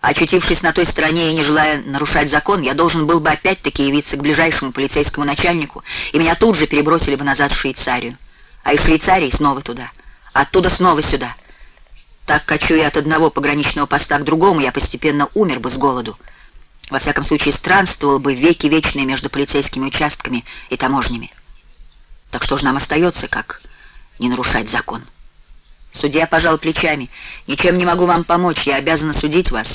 Очутившись на той стороне и не желая нарушать закон, я должен был бы опять-таки явиться к ближайшему полицейскому начальнику, и меня тут же перебросили бы назад в Швейцарию. А из Швейцарии снова туда, оттуда снова сюда. Так, кочуя от одного пограничного поста к другому, я постепенно умер бы с голоду. Во всяком случае, странствовал бы веки вечные между полицейскими участками и таможнями. Так что же нам остается, как не нарушать закон?» Судья пожал плечами. «Ничем не могу вам помочь, я обязана судить вас.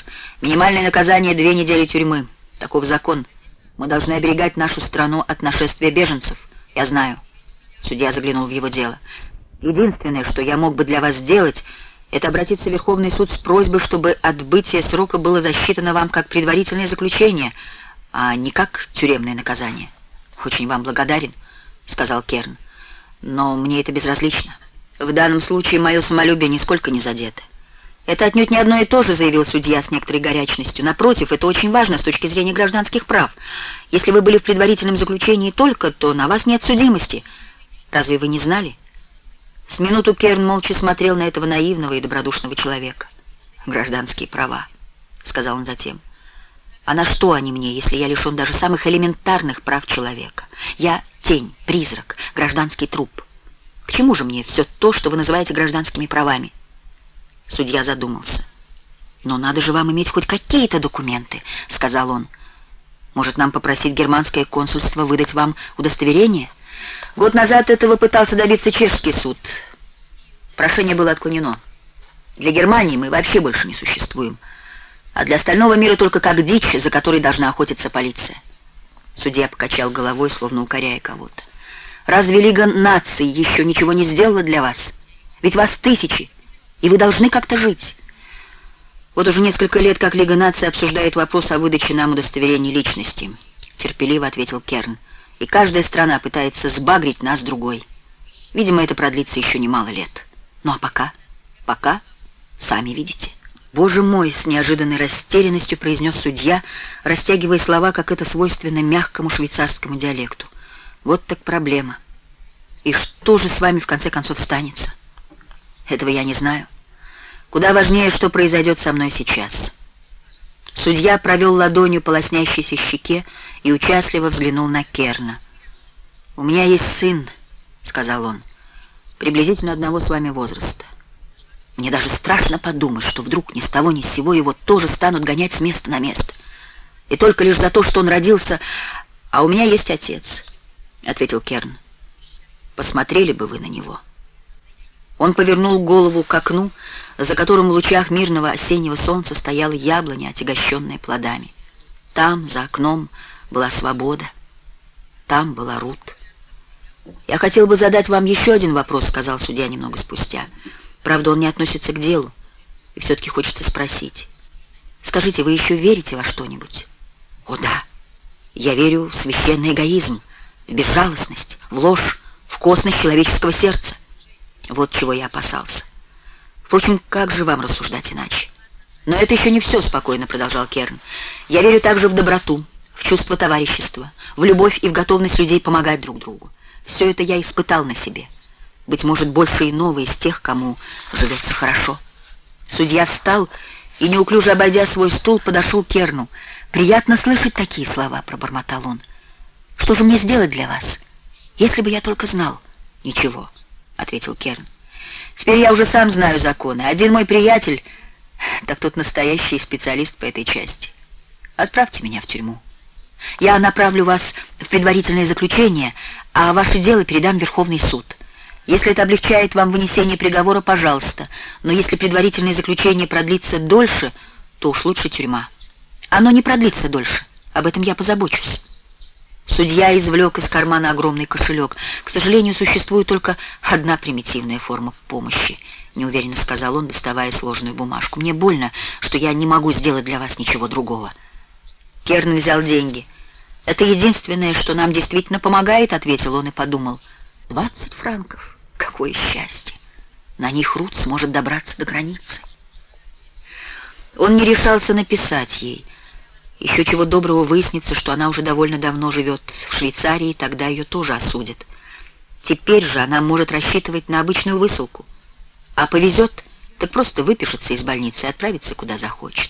Минимальное наказание — две недели тюрьмы. Таков закон. Мы должны оберегать нашу страну от нашествия беженцев. Я знаю». Судья заглянул в его дело. «Единственное, что я мог бы для вас сделать, это обратиться в Верховный суд с просьбой, чтобы отбытие срока было засчитано вам как предварительное заключение, а не как тюремное наказание. Очень вам благодарен», — сказал Керн. «Но мне это безразлично». В данном случае мое самолюбие нисколько не задето. Это отнюдь не одно и то же, заявил судья с некоторой горячностью. Напротив, это очень важно с точки зрения гражданских прав. Если вы были в предварительном заключении только, то на вас нет судимости. Разве вы не знали? С минуту Керн молча смотрел на этого наивного и добродушного человека. «Гражданские права», — сказал он затем. «А на что они мне, если я лишен даже самых элементарных прав человека? Я тень, призрак, гражданский труп». К чему же мне все то, что вы называете гражданскими правами? Судья задумался. «Но надо же вам иметь хоть какие-то документы», — сказал он. «Может, нам попросить германское консульство выдать вам удостоверение?» Год назад этого пытался добиться чешский суд. Прошение было отклонено. Для Германии мы вообще больше не существуем, а для остального мира только как дичь, за которой должна охотиться полиция. Судья покачал головой, словно укоряя кого-то. Разве Лига наций еще ничего не сделала для вас? Ведь вас тысячи, и вы должны как-то жить. Вот уже несколько лет, как Лига наций обсуждает вопрос о выдаче нам удостоверения личности, терпеливо ответил Керн. И каждая страна пытается сбагрить нас другой. Видимо, это продлится еще немало лет. Ну а пока? Пока? Сами видите. «Боже мой!» — с неожиданной растерянностью произнес судья, растягивая слова, как это свойственно мягкому швейцарскому диалекту. Вот так проблема. И что же с вами в конце концов станется? Этого я не знаю. Куда важнее, что произойдет со мной сейчас. Судья провел ладонью по лоснящейся щеке и участливо взглянул на Керна. «У меня есть сын», — сказал он, — «приблизительно одного с вами возраста. Мне даже страшно подумать, что вдруг ни с того ни с сего его тоже станут гонять с места на место. И только лишь за то, что он родился, а у меня есть отец». — ответил Керн. «Посмотрели бы вы на него». Он повернул голову к окну, за которым в лучах мирного осеннего солнца стояла яблоня, отягощенная плодами. Там, за окном, была свобода. Там была Рут. «Я хотел бы задать вам еще один вопрос», — сказал судья немного спустя. «Правда, он не относится к делу, и все-таки хочется спросить. Скажите, вы еще верите во что-нибудь?» «О да, я верю в священный эгоизм», в безжалостность, в ложь, в косность человеческого сердца. Вот чего я опасался. Впрочем, как же вам рассуждать иначе? Но это еще не все, спокойно продолжал Керн. Я верю также в доброту, в чувство товарищества, в любовь и в готовность людей помогать друг другу. Все это я испытал на себе. Быть может, больше иного из тех, кому живется хорошо. Судья встал и, неуклюже обойдя свой стул, подошел к Керну. «Приятно слышать такие слова», — пробормотал он. Что же мне сделать для вас? Если бы я только знал. Ничего, — ответил Керн. Теперь я уже сам знаю законы. Один мой приятель, так тот настоящий специалист по этой части. Отправьте меня в тюрьму. Я направлю вас в предварительное заключение, а ваше дело передам Верховный суд. Если это облегчает вам вынесение приговора, пожалуйста. Но если предварительное заключение продлится дольше, то уж лучше тюрьма. Оно не продлится дольше. Об этом я позабочусь. Судья извлек из кармана огромный кошелек. «К сожалению, существует только одна примитивная форма помощи», — неуверенно сказал он, доставая сложную бумажку. «Мне больно, что я не могу сделать для вас ничего другого». Керн взял деньги. «Это единственное, что нам действительно помогает», — ответил он и подумал. «Двадцать франков? Какое счастье! На них Рут сможет добраться до границы». Он не решался написать ей — еще чего доброго выяснится, что она уже довольно давно живет в Швейцарии, тогда ее тоже осудят. Теперь же она может рассчитывать на обычную высылку. А повезет, так просто выпишется из больницы и отправится куда захочет.